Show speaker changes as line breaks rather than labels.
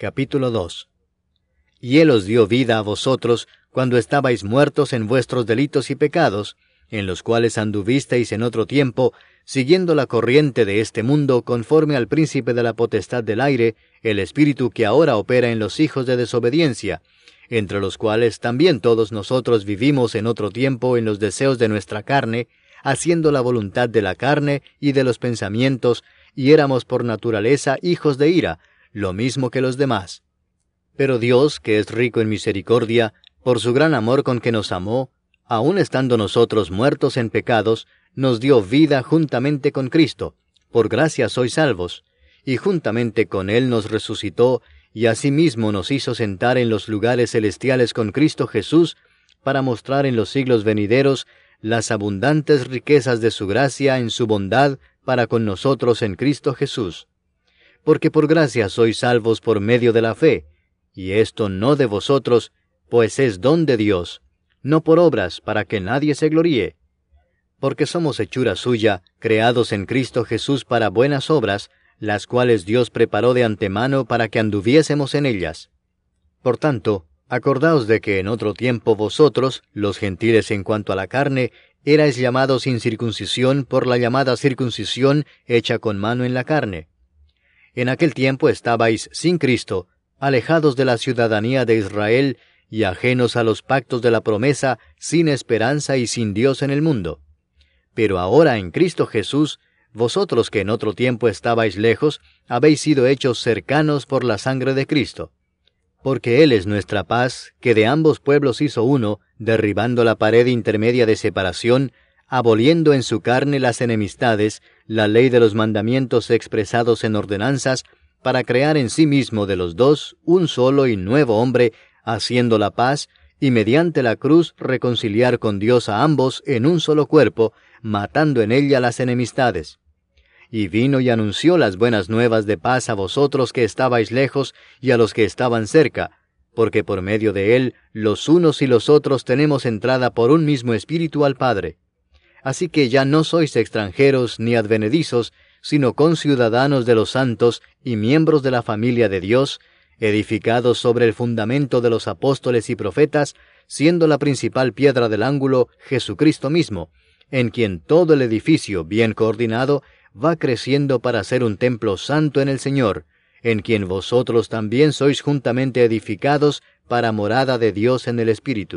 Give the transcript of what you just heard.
Capítulo 2 Y Él os dio vida a vosotros cuando estabais muertos en vuestros delitos y pecados, en los cuales anduvisteis en otro tiempo, siguiendo la corriente de este mundo conforme al príncipe de la potestad del aire, el espíritu que ahora opera en los hijos de desobediencia, entre los cuales también todos nosotros vivimos en otro tiempo en los deseos de nuestra carne, haciendo la voluntad de la carne y de los pensamientos, y éramos por naturaleza hijos de ira, lo mismo que los demás. Pero Dios, que es rico en misericordia, por su gran amor con que nos amó, aun estando nosotros muertos en pecados, nos dio vida juntamente con Cristo, por gracia sois salvos, y juntamente con Él nos resucitó, y asimismo nos hizo sentar en los lugares celestiales con Cristo Jesús, para mostrar en los siglos venideros las abundantes riquezas de su gracia en su bondad para con nosotros en Cristo Jesús porque por gracia sois salvos por medio de la fe, y esto no de vosotros, pues es don de Dios, no por obras para que nadie se gloríe. Porque somos hechura suya, creados en Cristo Jesús para buenas obras, las cuales Dios preparó de antemano para que anduviésemos en ellas. Por tanto, acordaos de que en otro tiempo vosotros, los gentiles en cuanto a la carne, erais llamados sin circuncisión por la llamada circuncisión hecha con mano en la carne en aquel tiempo estabais sin Cristo, alejados de la ciudadanía de Israel y ajenos a los pactos de la promesa, sin esperanza y sin Dios en el mundo. Pero ahora en Cristo Jesús, vosotros que en otro tiempo estabais lejos, habéis sido hechos cercanos por la sangre de Cristo. Porque Él es nuestra paz, que de ambos pueblos hizo uno, derribando la pared intermedia de separación, aboliendo en su carne las enemistades, la ley de los mandamientos expresados en ordenanzas, para crear en sí mismo de los dos un solo y nuevo hombre, haciendo la paz, y mediante la cruz reconciliar con Dios a ambos en un solo cuerpo, matando en ella las enemistades. Y vino y anunció las buenas nuevas de paz a vosotros que estabais lejos y a los que estaban cerca, porque por medio de él los unos y los otros tenemos entrada por un mismo espíritu al Padre. Así que ya no sois extranjeros ni advenedizos, sino conciudadanos de los santos y miembros de la familia de Dios, edificados sobre el fundamento de los apóstoles y profetas, siendo la principal piedra del ángulo Jesucristo mismo, en quien todo el edificio bien coordinado va creciendo para ser un templo santo en el Señor, en quien vosotros también sois juntamente edificados para morada de Dios en el Espíritu.